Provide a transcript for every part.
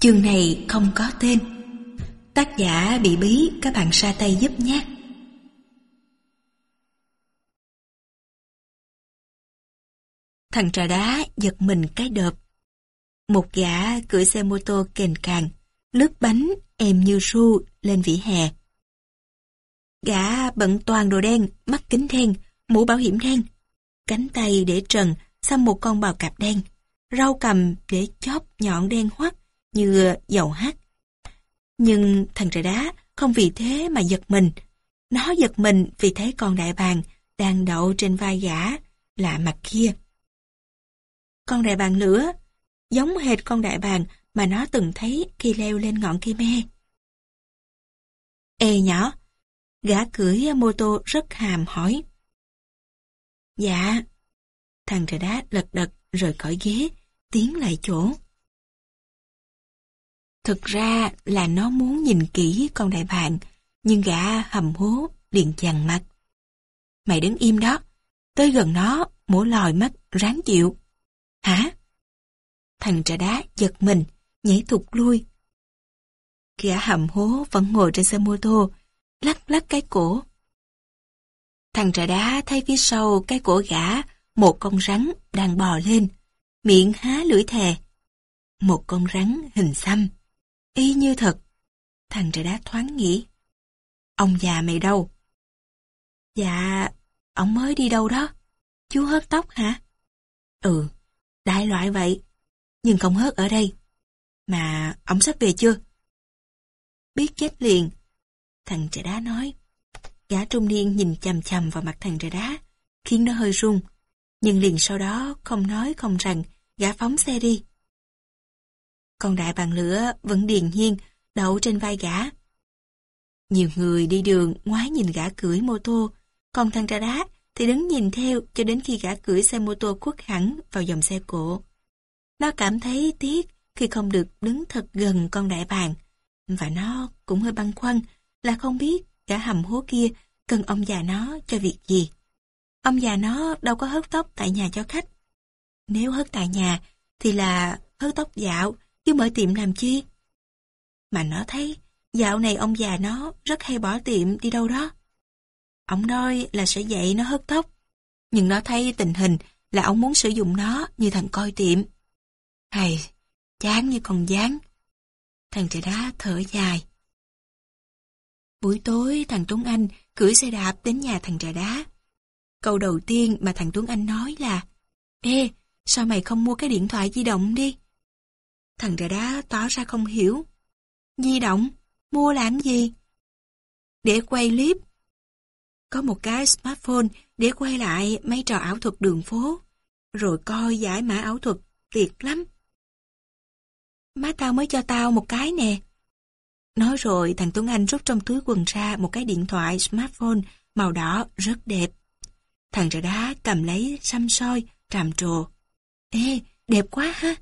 Chương này không có tên. Tác giả bị bí các bạn sa tay giúp nhé. Thằng trà đá giật mình cái đợp. Một gã cưỡi xe mô tô kền càng, lướt bánh em như ru lên vỉa hè. Gã bận toàn đồ đen, mắt kính đen, mũ bảo hiểm đen, cánh tay để trần, xăm một con bào cạp đen, rau cầm để chóp nhọn đen hoắt như dầu hắt. Nhưng thằng trời đá không vì thế mà giật mình. Nó giật mình vì thấy con đại bàng đang đậu trên vai gã, lạ mặt kia. Con đại bàng lửa, giống hệt con đại bàng mà nó từng thấy khi leo lên ngọn cây me. Ê nhỏ, gã cưỡi mô tô rất hàm hỏi. Dạ. Thằng trời đá lật đật rời khỏi ghế, tiến lại chỗ. Thực ra là nó muốn nhìn kỹ con đại bàng, nhưng gã hầm hố liền chằn mặt. Mày đứng im đó, tới gần nó, mổ lòi mắt, ráng chịu. Hả? Thằng trà đá giật mình, nhảy thụt lui. Gã hầm hố vẫn ngồi trên xe mô tô, lắc lắc cái cổ. Thằng trà đá thấy phía sau cái cổ gã một con rắn đang bò lên, miệng há lưỡi thè. Một con rắn hình xăm. Y như thật. Thằng trẻ đá thoáng nghĩ. Ông già mày đâu? Dạ, ông mới đi đâu đó? Chú hớt tóc hả? Ừ, đại loại vậy. Nhưng không hớt ở đây. Mà ông sắp về chưa? Biết chết liền. Thằng trẻ đá nói. Gã trung niên nhìn chầm chầm vào mặt thằng trẻ đá, khiến nó hơi run. Nhưng liền sau đó không nói không rằng, gã phóng xe đi. Còn đại bàn lửa vẫn điền nhiên, đậu trên vai gã. Nhiều người đi đường ngoái nhìn gã cưỡi mô tô, còn thằng trà đá thì đứng nhìn theo cho đến khi gã cưỡi xe mô tô khuất hẳn vào dòng xe cộ. Nó cảm thấy tiếc khi không được đứng thật gần con đại bàng, và nó cũng hơi băn khoăn là không biết gã hầm hố kia cần ông già nó cho việc gì. Ông già nó đâu có hớt tóc tại nhà cho khách. Nếu hớt tại nhà thì là hớt tóc dạo chứ mở tiệm làm chi? Mà nó thấy, dạo này ông già nó rất hay bỏ tiệm đi đâu đó. Ông nói là sẽ dạy nó hớt tóc, nhưng nó thấy tình hình là ông muốn sử dụng nó như thằng coi tiệm. Hay, chán như con gián. Thằng trẻ đá thở dài. Buổi tối thằng Tuấn Anh cưỡi xe đạp đến nhà thằng trẻ đá. Câu đầu tiên mà thằng Tuấn Anh nói là Ê, sao mày không mua cái điện thoại di động đi? Thằng trà đá tỏ ra không hiểu. Di động? Mua làm gì? Để quay clip. Có một cái smartphone để quay lại mấy trò ảo thuật đường phố. Rồi coi giải mã ảo thuật tuyệt lắm. Má tao mới cho tao một cái nè. Nói rồi thằng Tuấn Anh rút trong túi quần ra một cái điện thoại smartphone màu đỏ rất đẹp. Thằng trà đá cầm lấy xăm soi, tràm trồ. Ê, đẹp quá ha!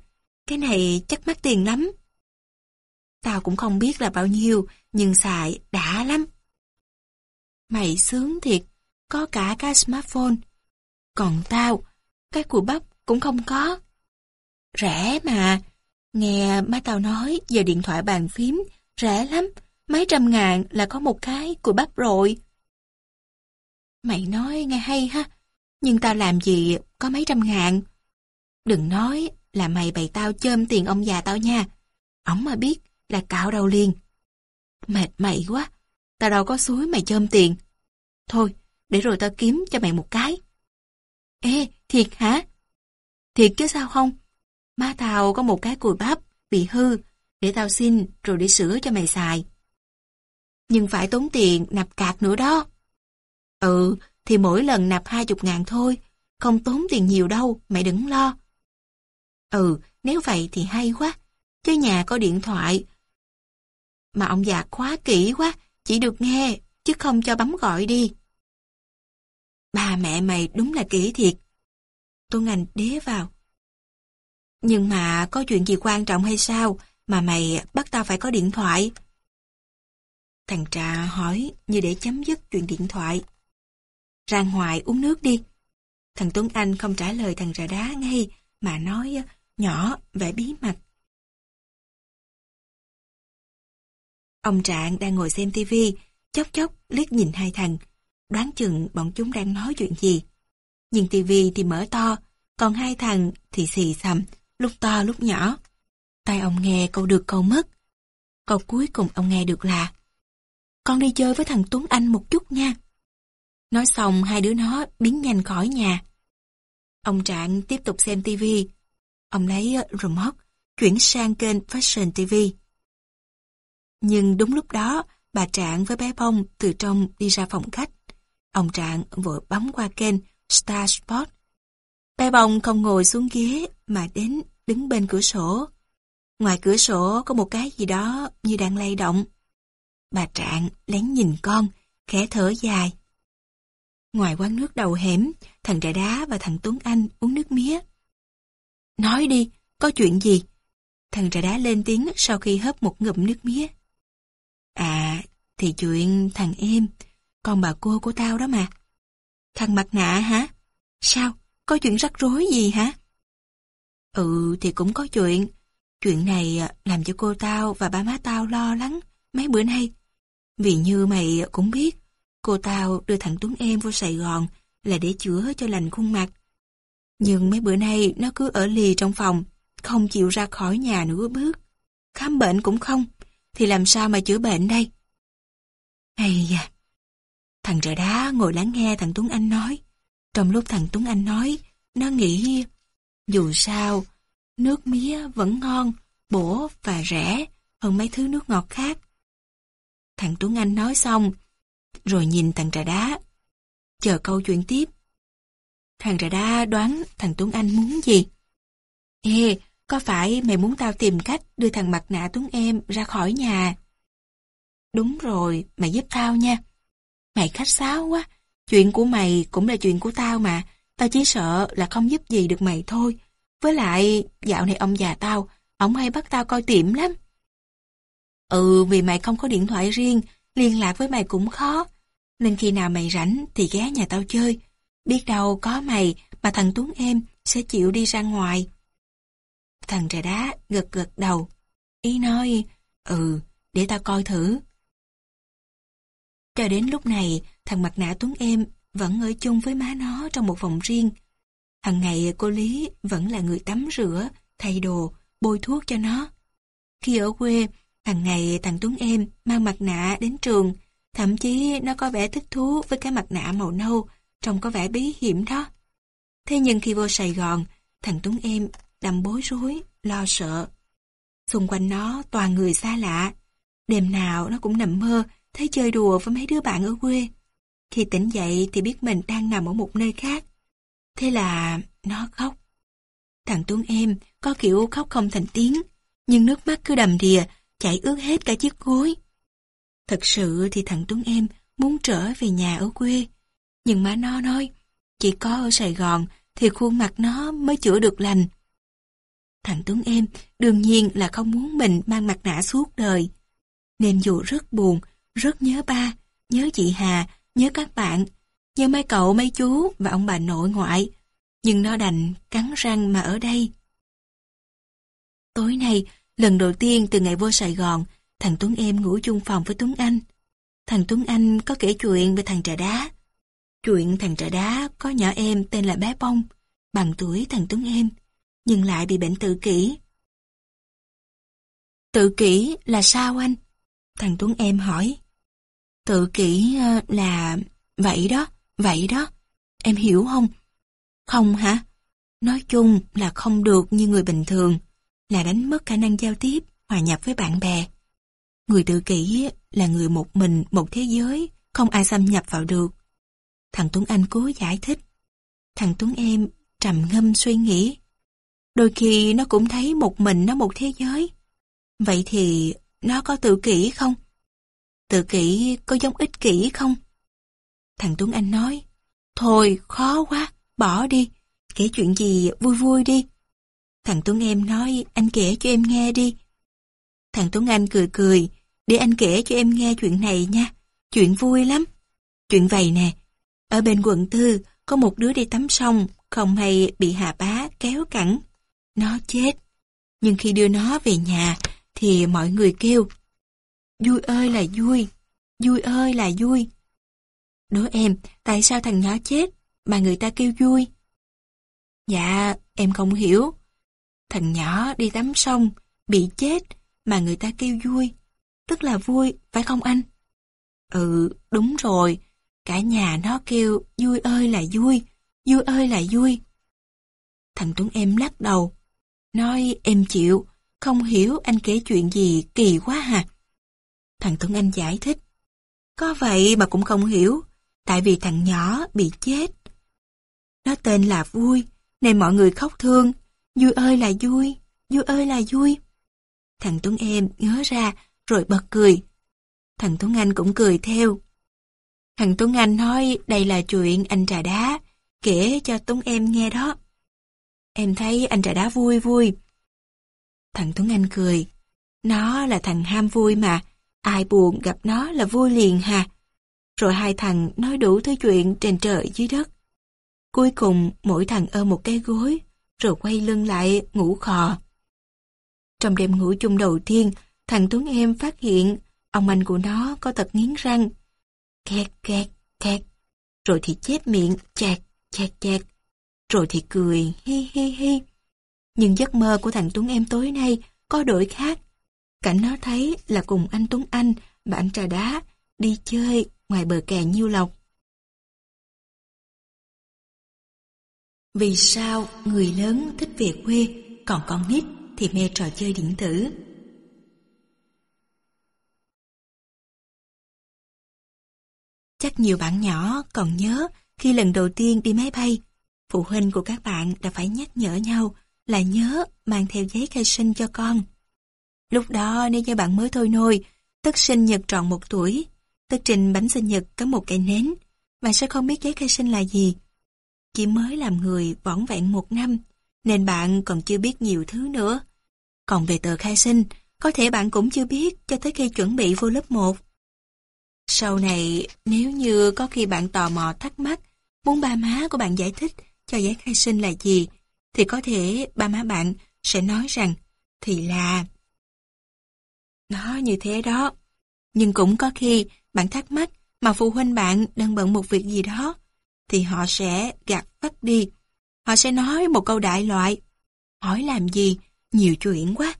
Cái này chắc mắc tiền lắm. Tao cũng không biết là bao nhiêu, nhưng xài đã lắm. Mày sướng thiệt, có cả cái smartphone. Còn tao, cái cùi bắp cũng không có. Rẻ mà, nghe má tao nói giờ điện thoại bàn phím, rẻ lắm, mấy trăm ngàn là có một cái cùi bắp rồi. Mày nói nghe hay ha, nhưng tao làm gì có mấy trăm ngàn. Đừng nói là mày bày tao chơm tiền ông già tao nha. Ông mà biết là cạo đầu liền. Mệt mày quá, tao đâu có suối mày chơm tiền. Thôi, để rồi tao kiếm cho mày một cái. Ê, thiệt hả? Thiệt chứ sao không? Má tao có một cái cùi bắp, bị hư, để tao xin rồi để sửa cho mày xài. Nhưng phải tốn tiền nạp cạc nữa đó. Ừ, thì mỗi lần nạp hai chục ngàn thôi, không tốn tiền nhiều đâu, mày đừng lo. Ừ, nếu vậy thì hay quá. Chứ nhà có điện thoại. Mà ông già khóa kỹ quá, chỉ được nghe, chứ không cho bấm gọi đi. Bà mẹ mày đúng là kỹ thiệt. Tôn Anh đế vào. Nhưng mà có chuyện gì quan trọng hay sao mà mày bắt tao phải có điện thoại? Thằng Trà hỏi như để chấm dứt chuyện điện thoại. Ra ngoài uống nước đi. Thằng Tuấn Anh không trả lời thằng Trà đá ngay mà nói nhỏ, vẻ bí mật. Ông Trạng đang ngồi xem tivi, chốc chốc liếc nhìn hai thằng, đoán chừng bọn chúng đang nói chuyện gì. nhìn tivi thì mở to, còn hai thằng thì xì xầm, lúc to lúc nhỏ. Tai ông nghe câu được câu mất. Câu cuối cùng ông nghe được là Con đi chơi với thằng Tuấn Anh một chút nha. Nói xong hai đứa nó biến nhanh khỏi nhà. Ông Trạng tiếp tục xem tivi. Ông lấy ờ, remote, chuyển sang kênh Fashion TV. Nhưng đúng lúc đó, bà Trạng với bé Bông từ trong đi ra phòng khách. Ông Trạng vội bấm qua kênh Star Sport. Bé Bông không ngồi xuống ghế mà đến đứng bên cửa sổ. Ngoài cửa sổ có một cái gì đó như đang lay động. Bà Trạng lén nhìn con, khẽ thở dài. Ngoài quán nước đầu hẻm, thằng trẻ Đá và thằng Tuấn Anh uống nước mía. Nói đi, có chuyện gì? Thằng Trà Đá lên tiếng sau khi hớp một ngụm nước mía. À, thì chuyện thằng em, con bà cô của tao đó mà. Thằng mặt nạ hả? Sao? Có chuyện rắc rối gì hả? Ừ, thì cũng có chuyện. Chuyện này à, làm cho cô tao và ba má tao lo lắng mấy bữa nay. Vì như mày cũng biết, cô tao đưa thằng Tuấn em vô Sài Gòn là để chữa cho lành khuôn mặt. Nhưng mấy bữa nay nó cứ ở lì trong phòng, không chịu ra khỏi nhà nửa bước. Khám bệnh cũng không, thì làm sao mà chữa bệnh đây? Hay da! Thằng trợ đá ngồi lắng nghe thằng Tuấn Anh nói. Trong lúc thằng Tuấn Anh nói, nó nghĩ dù sao, nước mía vẫn ngon, bổ và rẻ hơn mấy thứ nước ngọt khác. Thằng Tuấn Anh nói xong, rồi nhìn thằng trà đá. Chờ câu chuyện tiếp. Thằng Rà Đa đoán thằng Tuấn Anh muốn gì? Ê, có phải mày muốn tao tìm cách đưa thằng mặt nạ Tuấn em ra khỏi nhà? Đúng rồi, mày giúp tao nha. Mày khách sáo quá, chuyện của mày cũng là chuyện của tao mà, tao chỉ sợ là không giúp gì được mày thôi. Với lại, dạo này ông già tao, ông hay bắt tao coi tiệm lắm. Ừ, vì mày không có điện thoại riêng, liên lạc với mày cũng khó. Nên khi nào mày rảnh thì ghé nhà tao chơi. Biết đâu có mày mà thằng Tuấn em sẽ chịu đi ra ngoài. Thằng trẻ đá gật gật đầu. Ý nói, ừ, để tao coi thử. Cho đến lúc này, thằng mặt nạ Tuấn em vẫn ở chung với má nó trong một phòng riêng. Hằng ngày cô Lý vẫn là người tắm rửa, thay đồ, bôi thuốc cho nó. Khi ở quê, hàng ngày thằng Tuấn em mang mặt nạ đến trường, thậm chí nó có vẻ thích thú với cái mặt nạ màu nâu, trông có vẻ bí hiểm đó. Thế nhưng khi vô Sài Gòn, thằng Tuấn em đầm bối rối, lo sợ. Xung quanh nó toàn người xa lạ. Đêm nào nó cũng nằm mơ, thấy chơi đùa với mấy đứa bạn ở quê. Khi tỉnh dậy thì biết mình đang nằm ở một nơi khác. Thế là nó khóc. Thằng Tuấn em có kiểu khóc không thành tiếng, nhưng nước mắt cứ đầm đìa, chảy ướt hết cả chiếc gối. Thật sự thì thằng Tuấn em muốn trở về nhà ở quê. Nhưng má nó nói, chỉ có ở Sài Gòn thì khuôn mặt nó mới chữa được lành. Thằng Tuấn em đương nhiên là không muốn mình mang mặt nạ suốt đời. Nên dù rất buồn, rất nhớ ba, nhớ chị Hà, nhớ các bạn, nhớ mấy cậu mấy chú và ông bà nội ngoại, nhưng nó đành cắn răng mà ở đây. Tối nay, lần đầu tiên từ ngày vô Sài Gòn, thằng Tuấn em ngủ chung phòng với Tuấn Anh. Thằng Tuấn Anh có kể chuyện về thằng trà đá. Chuyện thằng trà đá có nhỏ em tên là bé Bông, bằng tuổi thằng Tuấn em, nhưng lại bị bệnh tự kỷ. Tự kỷ là sao anh? Thằng Tuấn em hỏi. Tự kỷ ờ, là... Vậy đó, vậy đó. Em hiểu không? Không hả? Nói chung là không được như người bình thường, là đánh mất khả năng giao tiếp, hòa nhập với bạn bè. Người tự kỷ là người một mình, một thế giới, không ai xâm nhập vào được. Thằng Tuấn Anh cố giải thích. Thằng Tuấn em trầm ngâm suy nghĩ. Đôi khi nó cũng thấy một mình nó một thế giới. Vậy thì nó có tự kỷ không? Tự kỷ có giống ích kỷ không? Thằng Tuấn Anh nói, Thôi, khó quá, bỏ đi, kể chuyện gì vui vui đi. Thằng Tuấn em nói, anh kể cho em nghe đi. Thằng Tuấn Anh cười cười, để anh kể cho em nghe chuyện này nha, chuyện vui lắm. Chuyện vậy nè, ở bên quận tư có một đứa đi tắm sông, không hay bị hà bá kéo cẳng. Nó chết. Nhưng khi đưa nó về nhà thì mọi người kêu Vui ơi là vui, vui ơi là vui. Đố em, tại sao thằng nhỏ chết mà người ta kêu vui? Dạ, em không hiểu. Thằng nhỏ đi tắm sông, bị chết mà người ta kêu vui. Tức là vui, phải không anh? Ừ, đúng rồi. Cả nhà nó kêu vui ơi là vui, vui ơi là vui. Thằng Tuấn em lắc đầu. Nói em chịu, không hiểu anh kể chuyện gì kỳ quá hả? Thằng Tuấn Anh giải thích. Có vậy mà cũng không hiểu, tại vì thằng nhỏ bị chết. Nó tên là Vui, nên mọi người khóc thương. Vui ơi là vui, vui ơi là vui. Thằng Tuấn em nhớ ra rồi bật cười. Thằng Tuấn Anh cũng cười theo. Thằng Tuấn Anh nói đây là chuyện anh trà đá, kể cho Tuấn em nghe đó. Em thấy anh trà đá vui vui. Thằng Tuấn Anh cười. Nó là thằng ham vui mà, ai buồn gặp nó là vui liền hà. Rồi hai thằng nói đủ thứ chuyện trên trời dưới đất. Cuối cùng mỗi thằng ôm một cái gối, rồi quay lưng lại ngủ khò. Trong đêm ngủ chung đầu tiên, thằng Tuấn em phát hiện ông anh của nó có tật nghiến răng két két két, rồi thì chép miệng chẹt chẹt chẹt, rồi thì cười hi hi hi. Nhưng giấc mơ của thằng Tuấn em tối nay có đổi khác. Cảnh nó thấy là cùng anh Tuấn Anh, bạn trà đá, đi chơi ngoài bờ kè nhiêu lộc. Vì sao người lớn thích về quê, còn con nít thì mê trò chơi điện tử? Chắc nhiều bạn nhỏ còn nhớ khi lần đầu tiên đi máy bay, phụ huynh của các bạn đã phải nhắc nhở nhau là nhớ mang theo giấy khai sinh cho con. Lúc đó nếu như bạn mới thôi nôi, tức sinh nhật tròn một tuổi, tức trình bánh sinh nhật có một cây nến, bạn sẽ không biết giấy khai sinh là gì. Chỉ mới làm người võn vẹn một năm, nên bạn còn chưa biết nhiều thứ nữa. Còn về tờ khai sinh, có thể bạn cũng chưa biết cho tới khi chuẩn bị vô lớp 1. Sau này, nếu như có khi bạn tò mò thắc mắc, muốn ba má của bạn giải thích cho giấy khai sinh là gì, thì có thể ba má bạn sẽ nói rằng thì là nó như thế đó. Nhưng cũng có khi bạn thắc mắc mà phụ huynh bạn đang bận một việc gì đó, thì họ sẽ gạt vắt đi. Họ sẽ nói một câu đại loại. Hỏi làm gì? Nhiều chuyện quá.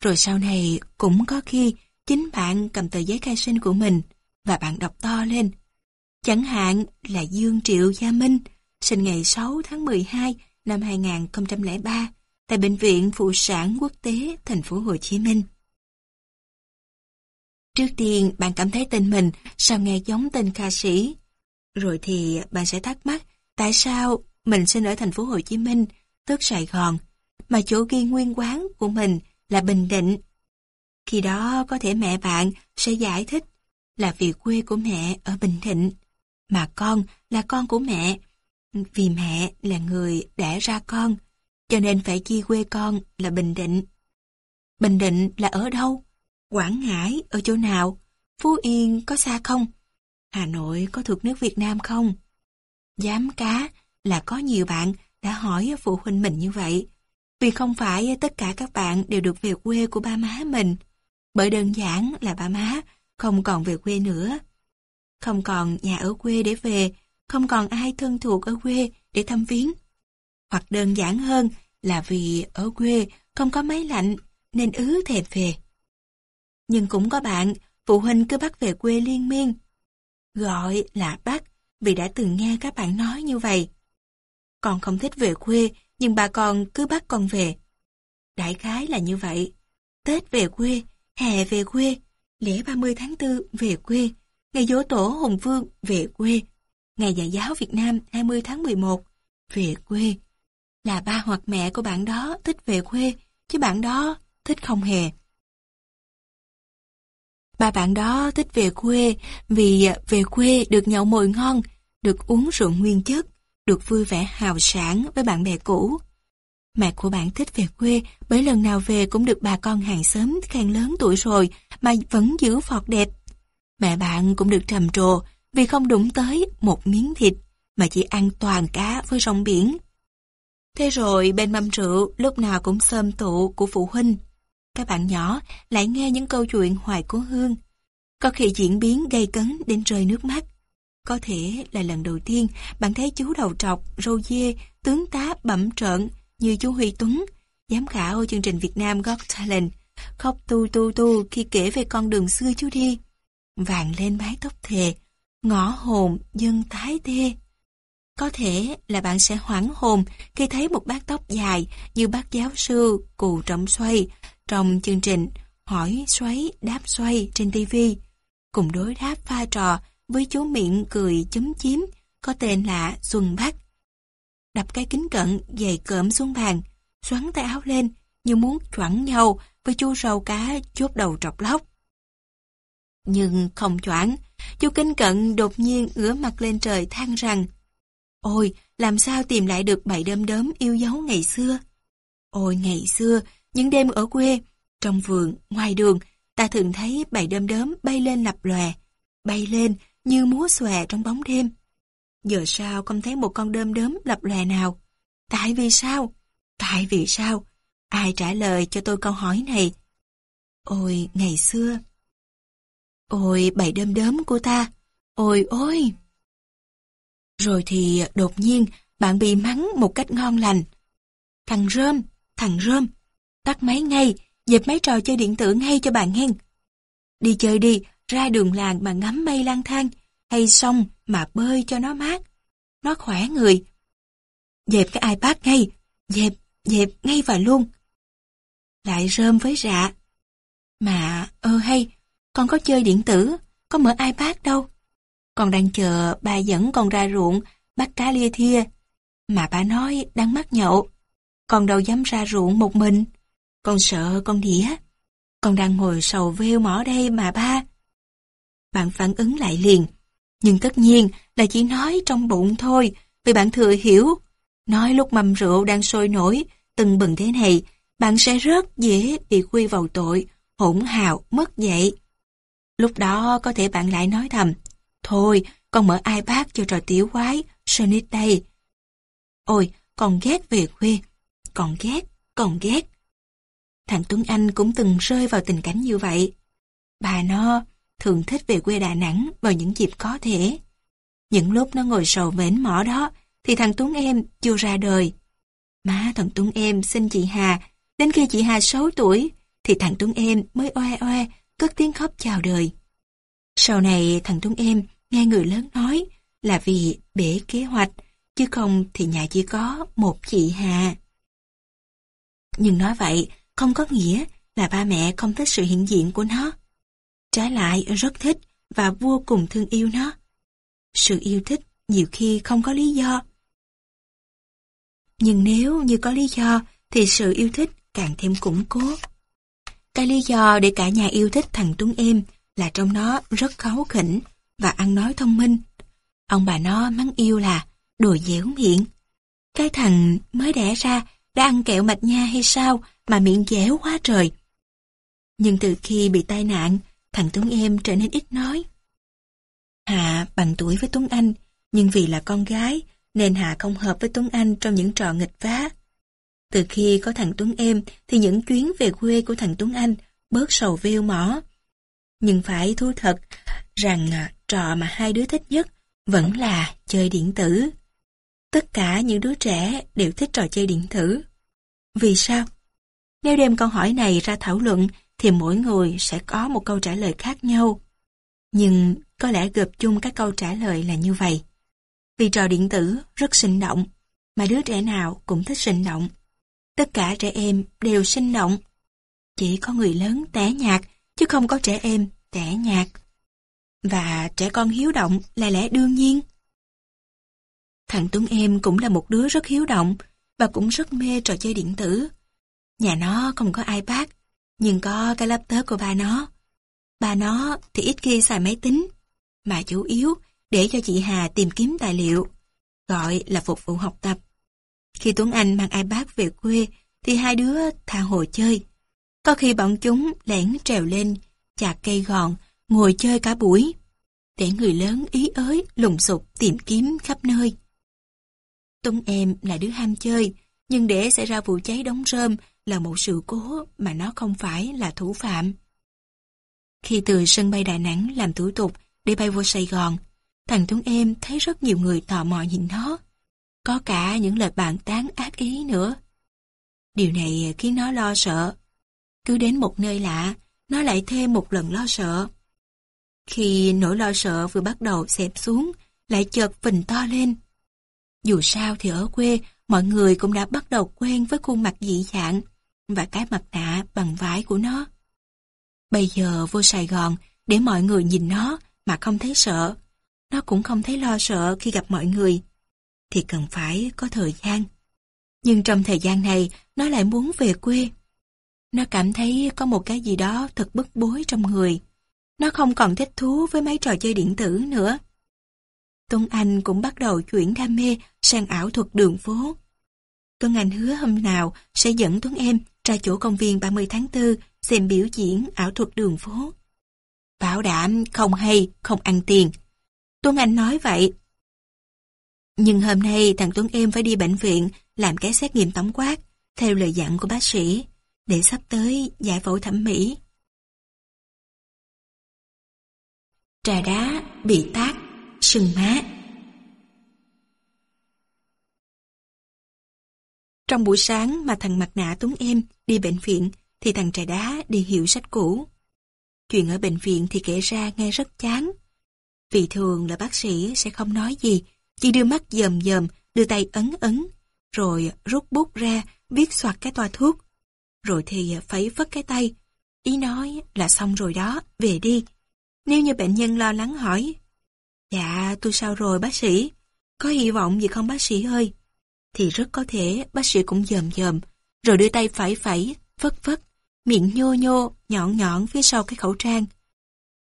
Rồi sau này cũng có khi chính bạn cầm tờ giấy khai sinh của mình và bạn đọc to lên. Chẳng hạn là Dương Triệu Gia Minh, sinh ngày 6 tháng 12 năm 2003 tại Bệnh viện Phụ sản Quốc tế thành phố Hồ Chí Minh. Trước tiên bạn cảm thấy tên mình sao nghe giống tên ca sĩ. Rồi thì bạn sẽ thắc mắc tại sao mình sinh ở thành phố Hồ Chí Minh, tức Sài Gòn, mà chỗ ghi nguyên quán của mình là Bình Định. Khi đó có thể mẹ bạn sẽ giải thích là vì quê của mẹ ở Bình Định, mà con là con của mẹ, vì mẹ là người đẻ ra con, cho nên phải chi quê con là Bình Định. Bình Định là ở đâu? Quảng Ngãi ở chỗ nào? Phú Yên có xa không? Hà Nội có thuộc nước Việt Nam không? Dám cá là có nhiều bạn đã hỏi phụ huynh mình như vậy. Vì không phải tất cả các bạn đều được về quê của ba má mình. Bởi đơn giản là ba má không còn về quê nữa. Không còn nhà ở quê để về, không còn ai thân thuộc ở quê để thăm viếng. Hoặc đơn giản hơn là vì ở quê không có máy lạnh nên ứ thèm về. Nhưng cũng có bạn, phụ huynh cứ bắt về quê liên miên. Gọi là bắt vì đã từng nghe các bạn nói như vậy. Con không thích về quê, nhưng bà con cứ bắt con về. Đại khái là như vậy. Tết về quê, hè về quê, lễ 30 tháng 4 về quê, ngày dỗ tổ Hùng Vương về quê, ngày nhà giáo Việt Nam 20 tháng 11 về quê. Là ba hoặc mẹ của bạn đó thích về quê, chứ bạn đó thích không hề. Ba bạn đó thích về quê vì về quê được nhậu mồi ngon, được uống rượu nguyên chất, được vui vẻ hào sản với bạn bè cũ. Mẹ của bạn thích về quê bởi lần nào về cũng được bà con hàng xóm khen lớn tuổi rồi mà vẫn giữ phọt đẹp. Mẹ bạn cũng được trầm trồ vì không đụng tới một miếng thịt mà chỉ ăn toàn cá với rong biển. Thế rồi bên mâm rượu lúc nào cũng sơm tụ của phụ huynh. các bạn nhỏ lại nghe những câu chuyện hoài cố hương. Có khi diễn biến gây cấn đến rơi nước mắt. Có thể là lần đầu tiên bạn thấy chú đầu trọc, râu dê, tướng tá bẩm trợn như chú Huy Tuấn, giám khảo chương trình Việt Nam Got Talent, khóc tu tu tu khi kể về con đường xưa chú đi. Vàng lên mái tóc thề, ngõ hồn dân tái tê. Có thể là bạn sẽ hoảng hồn khi thấy một bác tóc dài như bác giáo sư Cù Trọng Xoay trong chương trình Hỏi xoáy đáp xoay trên TV, cùng đối đáp pha trò với chú miệng cười chấm chiếm có tên là Xuân Bắc. Đập cái kính cận dày cỡm xuống bàn, xoắn tay áo lên như muốn choảng nhau với chú râu cá chốt đầu trọc lóc. Nhưng không choảng, chú kính cận đột nhiên ngửa mặt lên trời than rằng Ôi, làm sao tìm lại được bảy đơm đớm yêu dấu ngày xưa? Ôi ngày xưa, những đêm ở quê, trong vườn, ngoài đường, ta thường thấy bảy đơm đớm bay lên lập lòe, bay lên như múa xòe trong bóng đêm. Giờ sao không thấy một con đơm đớm lập lòe nào? Tại vì sao? Tại vì sao? Ai trả lời cho tôi câu hỏi này? Ôi, ngày xưa. Ôi, bảy đơm đớm của ta. Ôi ôi! Rồi thì đột nhiên bạn bị mắng một cách ngon lành. Thằng rơm, thằng rơm, tắt máy ngay, dẹp mấy trò chơi điện tử ngay cho bạn nghe. Đi chơi đi, ra đường làng mà ngắm mây lang thang, hay sông mà bơi cho nó mát. Nó khỏe người. Dẹp cái iPad ngay, dẹp, dẹp ngay và luôn. Lại rơm với rạ. Mà, ơ hay, con có chơi điện tử, có mở iPad đâu. Con đang chờ bà dẫn con ra ruộng, bắt cá lia thia. Mà bà nói đang mắc nhậu. Con đâu dám ra ruộng một mình. Con sợ con đĩa. Con đang ngồi sầu veo mỏ đây mà ba. Bạn phản ứng lại liền. Nhưng tất nhiên là chỉ nói trong bụng thôi, vì bạn thừa hiểu. Nói lúc mầm rượu đang sôi nổi, từng bừng thế này, bạn sẽ rất dễ bị quy vào tội, hỗn hào, mất dậy. Lúc đó có thể bạn lại nói thầm, Thôi, con mở iPad cho trò tiểu quái, Sonic đây. Ôi, con ghét về khuya, Còn ghét, còn ghét. Thằng Tuấn Anh cũng từng rơi vào tình cảnh như vậy. Bà nó thường thích về quê Đà Nẵng vào những dịp có thể. Những lúc nó ngồi sầu mến mỏ đó, thì thằng Tuấn em chưa ra đời. Má thằng Tuấn em xin chị Hà, đến khi chị Hà 6 tuổi, thì thằng Tuấn em mới oe oe, cất tiếng khóc chào đời. Sau này thằng Tuấn em nghe người lớn nói là vì bể kế hoạch, chứ không thì nhà chỉ có một chị Hà. Nhưng nói vậy không có nghĩa là ba mẹ không thích sự hiện diện của nó. Trái lại rất thích và vô cùng thương yêu nó. Sự yêu thích nhiều khi không có lý do. Nhưng nếu như có lý do thì sự yêu thích càng thêm củng cố. Cái lý do để cả nhà yêu thích thằng Tuấn Em là trong nó rất kháu khỉnh và ăn nói thông minh. Ông bà nó mắng yêu là đùa dẻo miệng. Cái thằng mới đẻ ra đã ăn kẹo mạch nha hay sao mà miệng dẻo quá trời. Nhưng từ khi bị tai nạn, thằng Tuấn Em trở nên ít nói. Hà bằng tuổi với Tuấn Anh, nhưng vì là con gái nên Hà không hợp với Tuấn Anh trong những trò nghịch phá. Từ khi có thằng Tuấn Em thì những chuyến về quê của thằng Tuấn Anh bớt sầu vêu mỏ. Nhưng phải thú thật rằng à, trò mà hai đứa thích nhất vẫn là chơi điện tử. Tất cả những đứa trẻ đều thích trò chơi điện tử. Vì sao? Nếu đem câu hỏi này ra thảo luận thì mỗi người sẽ có một câu trả lời khác nhau. Nhưng có lẽ gộp chung các câu trả lời là như vậy. Vì trò điện tử rất sinh động, mà đứa trẻ nào cũng thích sinh động. Tất cả trẻ em đều sinh động. Chỉ có người lớn tẻ nhạt, chứ không có trẻ em tẻ nhạt. Và trẻ con hiếu động là lẽ đương nhiên. Thằng Tuấn em cũng là một đứa rất hiếu động và cũng rất mê trò chơi điện tử. Nhà nó không có iPad, nhưng có cái laptop của bà nó. bà nó thì ít khi xài máy tính, mà chủ yếu để cho chị Hà tìm kiếm tài liệu, gọi là phục vụ học tập. Khi Tuấn Anh mang iPad về quê, thì hai đứa tha hồ chơi. Có khi bọn chúng lẻn trèo lên, chạc cây gòn, ngồi chơi cả buổi. Để người lớn ý ới, lùng sục tìm kiếm khắp nơi. Tuấn em là đứa ham chơi, nhưng để xảy ra vụ cháy đóng rơm là một sự cố mà nó không phải là thủ phạm. Khi từ sân bay Đà Nẵng làm thủ tục để bay vô Sài Gòn, thằng Tuấn Em thấy rất nhiều người tò mò nhìn nó. Có cả những lời bàn tán ác ý nữa. Điều này khiến nó lo sợ. Cứ đến một nơi lạ, nó lại thêm một lần lo sợ. Khi nỗi lo sợ vừa bắt đầu xẹp xuống, lại chợt phình to lên. Dù sao thì ở quê, mọi người cũng đã bắt đầu quen với khuôn mặt dị dạng và cái mặt nạ bằng vải của nó. Bây giờ vô Sài Gòn, để mọi người nhìn nó mà không thấy sợ, nó cũng không thấy lo sợ khi gặp mọi người, thì cần phải có thời gian. Nhưng trong thời gian này, nó lại muốn về quê. Nó cảm thấy có một cái gì đó thật bức bối trong người. Nó không còn thích thú với mấy trò chơi điện tử nữa. Tuấn Anh cũng bắt đầu chuyển đam mê sang ảo thuật đường phố. Tuấn Anh hứa hôm nào sẽ dẫn Tuấn em ra chỗ công viên 30 tháng 4 xem biểu diễn ảo thuật đường phố. Bảo đảm không hay, không ăn tiền. Tuấn Anh nói vậy. Nhưng hôm nay thằng Tuấn em phải đi bệnh viện làm cái xét nghiệm tổng quát theo lời dặn của bác sĩ để sắp tới giải phẫu thẩm mỹ. Trà đá bị tác, sưng má. Trong buổi sáng mà thằng mặt nạ túng em đi bệnh viện thì thằng trà đá đi hiệu sách cũ. Chuyện ở bệnh viện thì kể ra nghe rất chán. Vì thường là bác sĩ sẽ không nói gì, chỉ đưa mắt dầm dầm, đưa tay ấn ấn, rồi rút bút ra, viết soạt cái toa thuốc. Rồi thì phải vất cái tay. Ý nói là xong rồi đó, về đi. Nếu như bệnh nhân lo lắng hỏi, Dạ, tôi sao rồi bác sĩ? Có hy vọng gì không bác sĩ ơi? Thì rất có thể bác sĩ cũng dòm dòm, rồi đưa tay phải phẩy, vất vất, miệng nhô nhô, nhọn nhọn phía sau cái khẩu trang.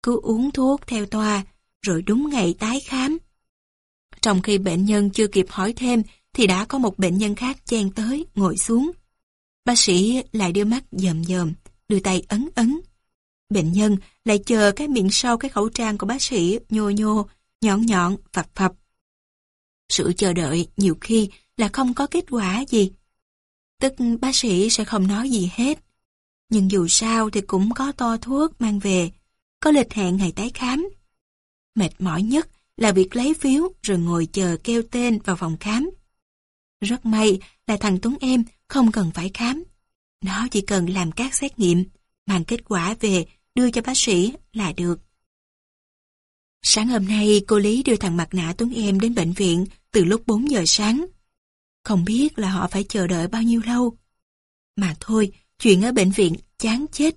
Cứ uống thuốc theo toa, rồi đúng ngày tái khám. Trong khi bệnh nhân chưa kịp hỏi thêm, thì đã có một bệnh nhân khác chen tới, ngồi xuống. Bác sĩ lại đưa mắt dòm dòm, đưa tay ấn ấn. Bệnh nhân lại chờ cái miệng sau cái khẩu trang của bác sĩ nhô nhô, nhọn nhọn, phập phập. Sự chờ đợi nhiều khi là không có kết quả gì. Tức bác sĩ sẽ không nói gì hết. Nhưng dù sao thì cũng có to thuốc mang về, có lịch hẹn ngày tái khám. Mệt mỏi nhất là việc lấy phiếu rồi ngồi chờ kêu tên vào phòng khám. Rất may là thằng Tuấn em không cần phải khám. Nó chỉ cần làm các xét nghiệm, mang kết quả về đưa cho bác sĩ là được. Sáng hôm nay cô Lý đưa thằng mặt nạ Tuấn em đến bệnh viện từ lúc 4 giờ sáng. Không biết là họ phải chờ đợi bao nhiêu lâu. Mà thôi, chuyện ở bệnh viện chán chết.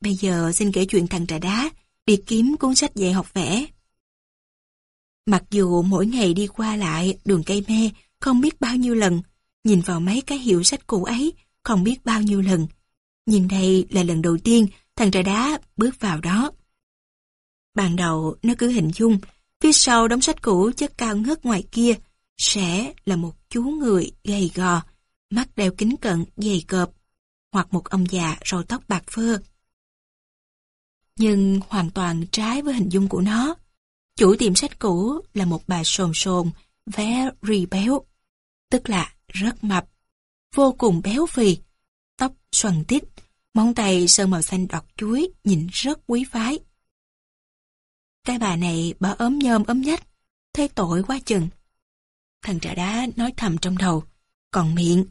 Bây giờ xin kể chuyện thằng trà đá, đi kiếm cuốn sách dạy học vẽ. Mặc dù mỗi ngày đi qua lại đường cây me không biết bao nhiêu lần, nhìn vào mấy cái hiệu sách cũ ấy không biết bao nhiêu lần. Nhưng đây là lần đầu tiên thằng trà đá bước vào đó. Ban đầu nó cứ hình dung, phía sau đống sách cũ chất cao ngất ngoài kia sẽ là một chú người gầy gò, mắt đeo kính cận dày cộp, hoặc một ông già râu tóc bạc phơ. Nhưng hoàn toàn trái với hình dung của nó. Chủ tiệm sách cũ là một bà sồn sồn, very béo, tức là rất mập, vô cùng béo phì, tóc xoăn tít, móng tay sơn màu xanh đọt chuối nhìn rất quý phái. Cái bà này bà ốm nhôm ốm nhách, thấy tội quá chừng. Thằng trà đá nói thầm trong đầu, còn miệng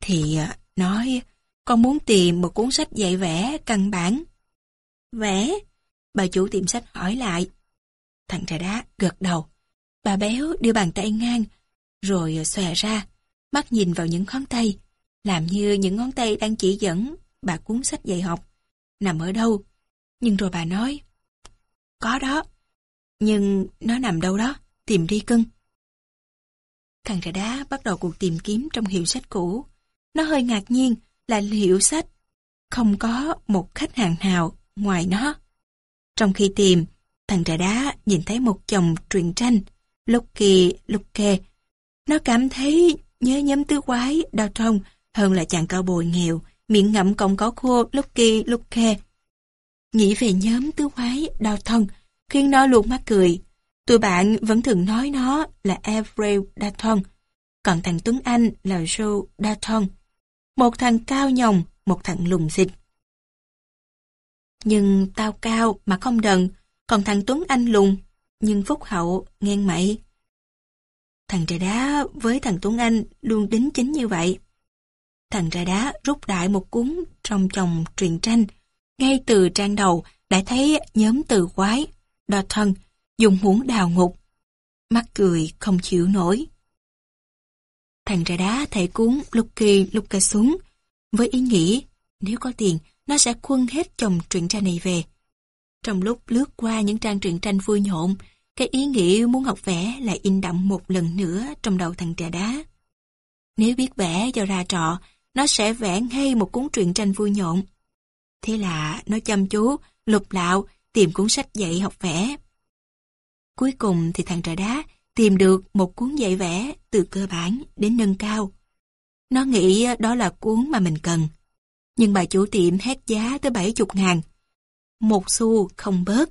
thì à, nói con muốn tìm một cuốn sách dạy vẽ căn bản. Vẽ? Bà chủ tiệm sách hỏi lại. Thằng trà đá gật đầu. Bà béo đưa bàn tay ngang, rồi à, xòe ra, mắt nhìn vào những ngón tay, làm như những ngón tay đang chỉ dẫn bà cuốn sách dạy học. Nằm ở đâu? Nhưng rồi bà nói, có đó. Nhưng nó nằm đâu đó? Tìm đi cưng. Thằng trà đá bắt đầu cuộc tìm kiếm trong hiệu sách cũ. Nó hơi ngạc nhiên là hiệu sách. Không có một khách hàng nào ngoài nó. Trong khi tìm, thằng trà đá nhìn thấy một chồng truyện tranh, lúc kỳ lúc kê. Nó cảm thấy nhớ nhóm tứ quái đau thông hơn là chàng cao bồi nghèo, miệng ngậm cọng có khô lúc kỳ lúc kê. Nghĩ về nhóm tứ quái đau thân, khiến nó luôn mắc cười. Tụi bạn vẫn thường nói nó là Avril Dalton, còn thằng Tuấn Anh là Joe Dalton. Một thằng cao nhồng, một thằng lùng xịt. Nhưng tao cao mà không đần, còn thằng Tuấn Anh lùng, nhưng phúc hậu, ngang mậy. Thằng trà đá với thằng Tuấn Anh luôn đính chính như vậy. Thằng trà đá rút đại một cuốn trong chồng truyện tranh, ngay từ trang đầu đã thấy nhóm từ quái, đo thân, dùng muốn đào ngục. Mắt cười không chịu nổi. Thằng trà đá thầy cuốn lục kỳ lục Luca xuống, với ý nghĩ nếu có tiền nó sẽ quân hết chồng truyện tranh này về. Trong lúc lướt qua những trang truyện tranh vui nhộn, cái ý nghĩ muốn học vẽ lại in đậm một lần nữa trong đầu thằng trà đá. Nếu biết vẽ cho ra trọ, nó sẽ vẽ ngay một cuốn truyện tranh vui nhộn. Thế là nó chăm chú, lục lạo, tìm cuốn sách dạy học vẽ. Cuối cùng thì thằng trà đá tìm được một cuốn dạy vẽ từ cơ bản đến nâng cao. Nó nghĩ đó là cuốn mà mình cần. Nhưng bà chủ tiệm hét giá tới 70 ngàn. Một xu không bớt.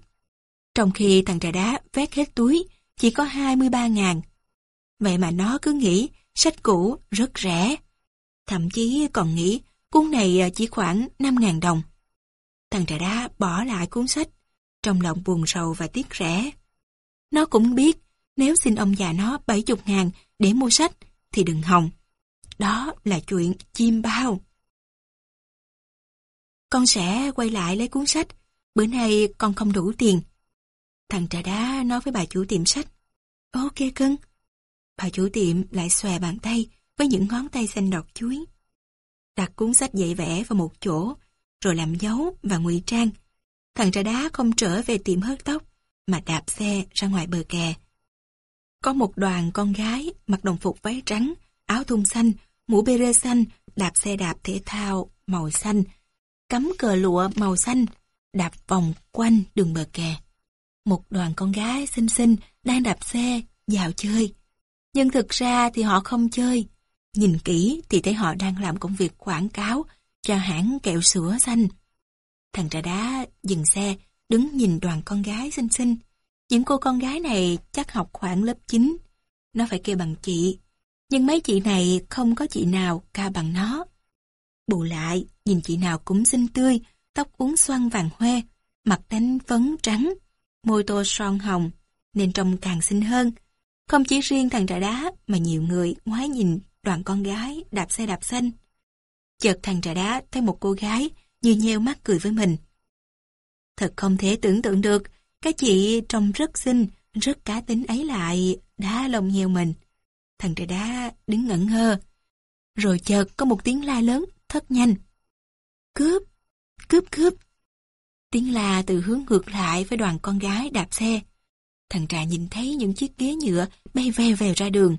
Trong khi thằng trà đá vét hết túi, chỉ có 23 ngàn. Vậy mà nó cứ nghĩ sách cũ rất rẻ. Thậm chí còn nghĩ cuốn này chỉ khoảng 5 ngàn đồng. Thằng trà đá bỏ lại cuốn sách, trong lòng buồn rầu và tiếc rẻ. Nó cũng biết nếu xin ông già nó 70 ngàn để mua sách thì đừng hòng. Đó là chuyện chim bao. Con sẽ quay lại lấy cuốn sách, bữa nay con không đủ tiền. Thằng trà đá nói với bà chủ tiệm sách. Ok cưng. Bà chủ tiệm lại xòe bàn tay với những ngón tay xanh đọt chuối. Đặt cuốn sách dạy vẽ vào một chỗ, rồi làm dấu và ngụy trang. Thằng trà đá không trở về tiệm hớt tóc, mà đạp xe ra ngoài bờ kè. Có một đoàn con gái mặc đồng phục váy trắng, áo thun xanh, mũ bê rê xanh, đạp xe đạp thể thao màu xanh, cắm cờ lụa màu xanh, đạp vòng quanh đường bờ kè. Một đoàn con gái xinh xinh đang đạp xe, vào chơi. Nhưng thực ra thì họ không chơi. Nhìn kỹ thì thấy họ đang làm công việc quảng cáo cho hãng kẹo sữa xanh. Thằng trà đá dừng xe, đứng nhìn đoàn con gái xinh xinh. Những cô con gái này chắc học khoảng lớp 9. Nó phải kêu bằng chị. Nhưng mấy chị này không có chị nào cao bằng nó. Bù lại, nhìn chị nào cũng xinh tươi, tóc uốn xoăn vàng hoe, mặt đánh phấn trắng, môi tô son hồng, nên trông càng xinh hơn. Không chỉ riêng thằng trà đá mà nhiều người ngoái nhìn đoàn con gái đạp xe đạp xanh. Chợt thằng trà đá thấy một cô gái như nheo mắt cười với mình. Thật không thể tưởng tượng được, cái chị trông rất xinh, rất cá tính ấy lại, đã lòng nhiều mình. Thằng trẻ đá đứng ngẩn ngơ. Rồi chợt có một tiếng la lớn, thất nhanh. Cướp! Cướp cướp! Tiếng la từ hướng ngược lại với đoàn con gái đạp xe. Thằng trà nhìn thấy những chiếc ghế nhựa bay vèo vèo ra đường.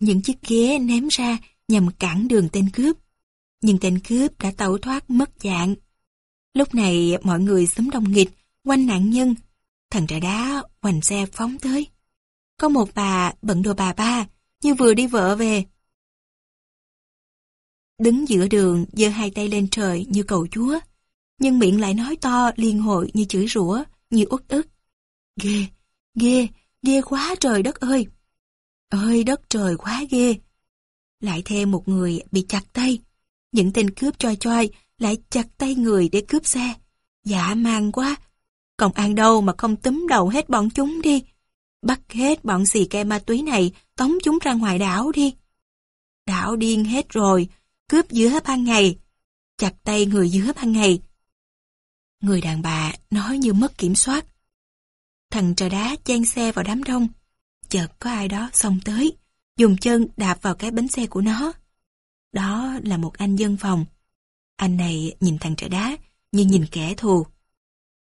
Những chiếc ghế ném ra nhằm cản đường tên cướp. Nhưng tên cướp đã tẩu thoát mất dạng. Lúc này mọi người xúm đông nghịch, quanh nạn nhân. Thằng trà đá hoành xe phóng tới. Có một bà bận đồ bà ba, như vừa đi vợ về. Đứng giữa đường, giơ hai tay lên trời như cầu chúa. Nhưng miệng lại nói to liên hội như chửi rủa, như uất ức. Ghê, ghê, ghê quá trời đất ơi. Ơi đất trời quá ghê. Lại thêm một người bị chặt tay. Những tên cướp choi choi lại chặt tay người để cướp xe. Dạ mang quá. Công an đâu mà không túm đầu hết bọn chúng đi. Bắt hết bọn xì ke ma túy này, tống chúng ra ngoài đảo đi. Đảo điên hết rồi, cướp giữa ban ngày. Chặt tay người giữa ban ngày. Người đàn bà nói như mất kiểm soát. Thằng trà đá chen xe vào đám đông. Chợt có ai đó xông tới, dùng chân đạp vào cái bánh xe của nó. Đó là một anh dân phòng. Anh này nhìn thằng trẻ đá như nhìn kẻ thù.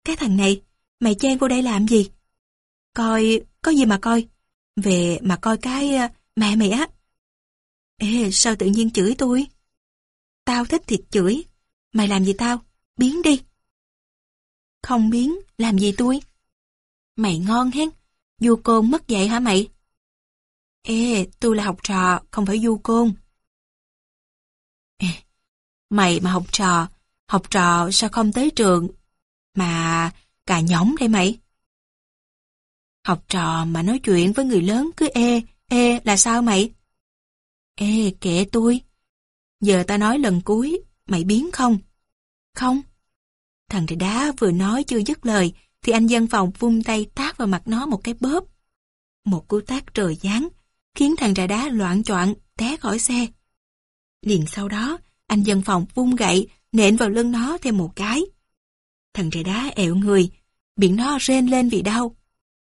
Cái thằng này, mày chen vô đây làm gì? Coi, có gì mà coi? Về mà coi cái ờ, mẹ mày á. Ê, sao tự nhiên chửi tôi? Tao thích thịt chửi. Mày làm gì tao? Biến đi. Không biến, làm gì tôi? Mày ngon hen, du côn mất dạy hả mày? Ê, tôi là học trò, không phải du côn. Mày mà học trò, học trò sao không tới trường? Mà cà nhõng đây mày. Học trò mà nói chuyện với người lớn cứ ê, ê là sao mày? Ê, kệ tôi. Giờ ta nói lần cuối, mày biến không? Không. Thằng trẻ đá vừa nói chưa dứt lời, thì anh dân phòng vung tay tát vào mặt nó một cái bóp. Một cú tát trời giáng, khiến thằng trà đá loạn choạng té khỏi xe. Liền sau đó, anh dân phòng vung gậy, nện vào lưng nó thêm một cái. Thằng trẻ đá ẹo người, miệng nó rên lên vì đau.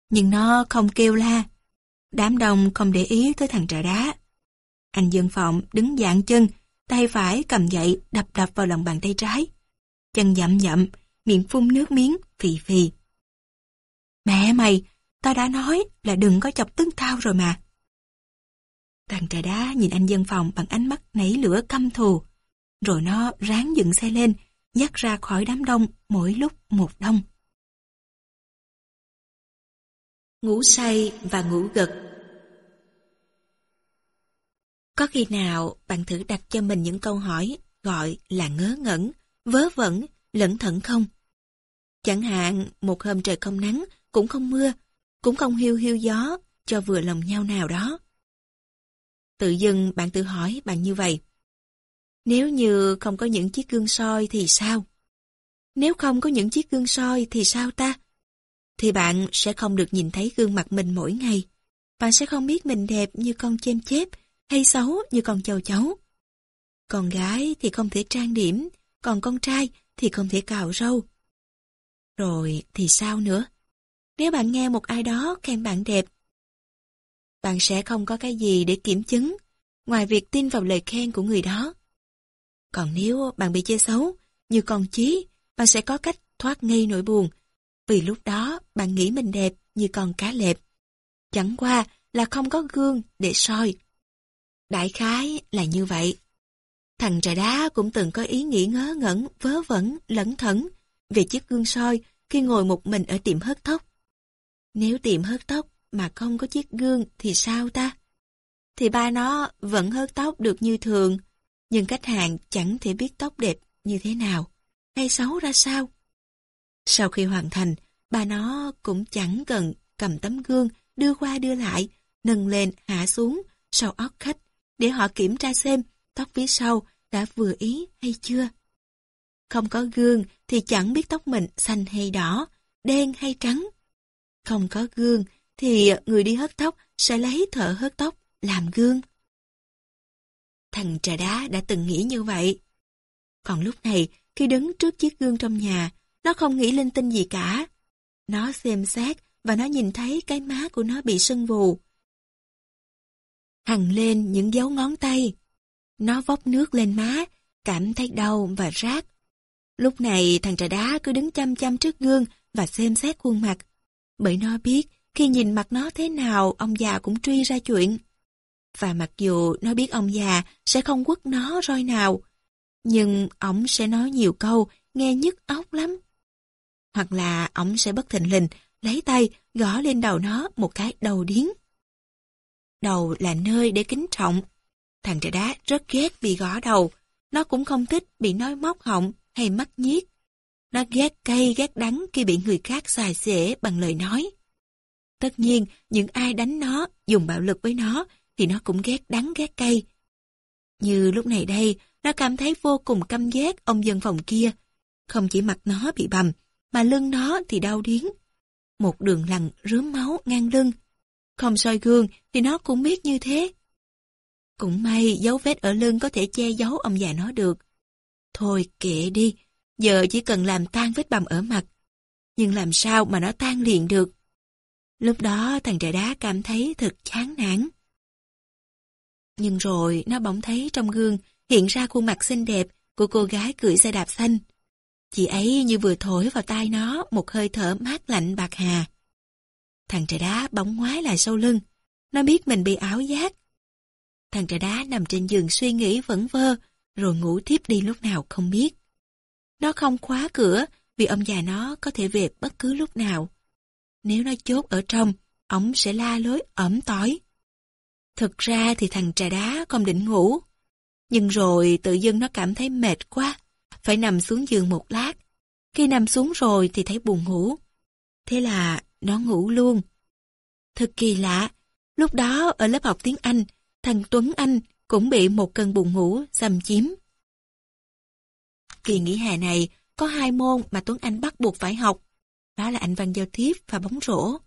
Nhưng nó không kêu la. Đám đông không để ý tới thằng trẻ đá. Anh dân phòng đứng dạng chân, tay phải cầm dậy đập đập vào lòng bàn tay trái. Chân dậm dậm, miệng phun nước miếng, phì phì. Mẹ mày, tao đã nói là đừng có chọc tức tao rồi mà. Thằng trà đá nhìn anh dân phòng bằng ánh mắt nảy lửa căm thù. Rồi nó ráng dựng xe lên, dắt ra khỏi đám đông mỗi lúc một đông. Ngủ say và ngủ gật Có khi nào bạn thử đặt cho mình những câu hỏi gọi là ngớ ngẩn, vớ vẩn, lẩn thận không? Chẳng hạn một hôm trời không nắng, cũng không mưa, cũng không hiu hiu gió cho vừa lòng nhau nào đó. Tự dưng bạn tự hỏi bạn như vậy. Nếu như không có những chiếc gương soi thì sao? Nếu không có những chiếc gương soi thì sao ta? Thì bạn sẽ không được nhìn thấy gương mặt mình mỗi ngày. Bạn sẽ không biết mình đẹp như con chêm chép hay xấu như con châu chấu. Con gái thì không thể trang điểm, còn con trai thì không thể cạo râu. Rồi thì sao nữa? Nếu bạn nghe một ai đó khen bạn đẹp, bạn sẽ không có cái gì để kiểm chứng, ngoài việc tin vào lời khen của người đó. Còn nếu bạn bị chê xấu, như con chí, bạn sẽ có cách thoát ngay nỗi buồn, vì lúc đó bạn nghĩ mình đẹp như con cá lẹp. Chẳng qua là không có gương để soi. Đại khái là như vậy. Thằng trà đá cũng từng có ý nghĩ ngớ ngẩn, vớ vẩn, lẫn thẩn về chiếc gương soi khi ngồi một mình ở tiệm hớt tóc. Nếu tiệm hớt tóc mà không có chiếc gương thì sao ta? Thì ba nó vẫn hớt tóc được như thường, nhưng khách hàng chẳng thể biết tóc đẹp như thế nào, hay xấu ra sao. Sau khi hoàn thành, bà nó cũng chẳng cần cầm tấm gương đưa qua đưa lại, nâng lên hạ xuống sau óc khách để họ kiểm tra xem tóc phía sau đã vừa ý hay chưa. Không có gương thì chẳng biết tóc mình xanh hay đỏ, đen hay trắng. Không có gương thì người đi hớt tóc sẽ lấy thợ hớt tóc làm gương. Thằng trà đá đã từng nghĩ như vậy. Còn lúc này, khi đứng trước chiếc gương trong nhà, nó không nghĩ linh tinh gì cả. Nó xem xét và nó nhìn thấy cái má của nó bị sưng vù. Hằng lên những dấu ngón tay. Nó vóc nước lên má, cảm thấy đau và rát. Lúc này thằng trà đá cứ đứng chăm chăm trước gương và xem xét khuôn mặt. Bởi nó biết khi nhìn mặt nó thế nào ông già cũng truy ra chuyện. Và mặc dù nó biết ông già sẽ không quất nó roi nào, nhưng ông sẽ nói nhiều câu nghe nhức óc lắm. Hoặc là ông sẽ bất thình lình lấy tay gõ lên đầu nó một cái đầu điếng. Đầu là nơi để kính trọng. Thằng trẻ đá rất ghét bị gõ đầu. Nó cũng không thích bị nói móc họng hay mắc nhiếc. Nó ghét cay ghét đắng khi bị người khác xài xể bằng lời nói. Tất nhiên, những ai đánh nó, dùng bạo lực với nó, thì nó cũng ghét đắng ghét cay. Như lúc này đây, nó cảm thấy vô cùng căm ghét ông dân phòng kia. Không chỉ mặt nó bị bầm, mà lưng nó thì đau điến. Một đường lằn rướm máu ngang lưng. Không soi gương thì nó cũng biết như thế. Cũng may dấu vết ở lưng có thể che giấu ông già nó được. Thôi kệ đi, giờ chỉ cần làm tan vết bầm ở mặt. Nhưng làm sao mà nó tan liền được? Lúc đó thằng trẻ đá cảm thấy thật chán nản. Nhưng rồi nó bỗng thấy trong gương hiện ra khuôn mặt xinh đẹp của cô gái cưỡi xe đạp xanh. Chị ấy như vừa thổi vào tai nó một hơi thở mát lạnh bạc hà. Thằng trẻ đá bỗng ngoái lại sau lưng. Nó biết mình bị áo giác. Thằng trẻ đá nằm trên giường suy nghĩ vẩn vơ, rồi ngủ tiếp đi lúc nào không biết. Nó không khóa cửa vì ông già nó có thể về bất cứ lúc nào. Nếu nó chốt ở trong, ổng sẽ la lối ẩm tối. Thực ra thì thằng trà đá không định ngủ. Nhưng rồi tự dưng nó cảm thấy mệt quá, phải nằm xuống giường một lát. Khi nằm xuống rồi thì thấy buồn ngủ. Thế là nó ngủ luôn. Thật kỳ lạ, lúc đó ở lớp học tiếng Anh, thằng Tuấn Anh cũng bị một cơn buồn ngủ xâm chiếm. Kỳ nghỉ hè này có hai môn mà Tuấn Anh bắt buộc phải học, đó là Anh văn giao tiếp và bóng rổ.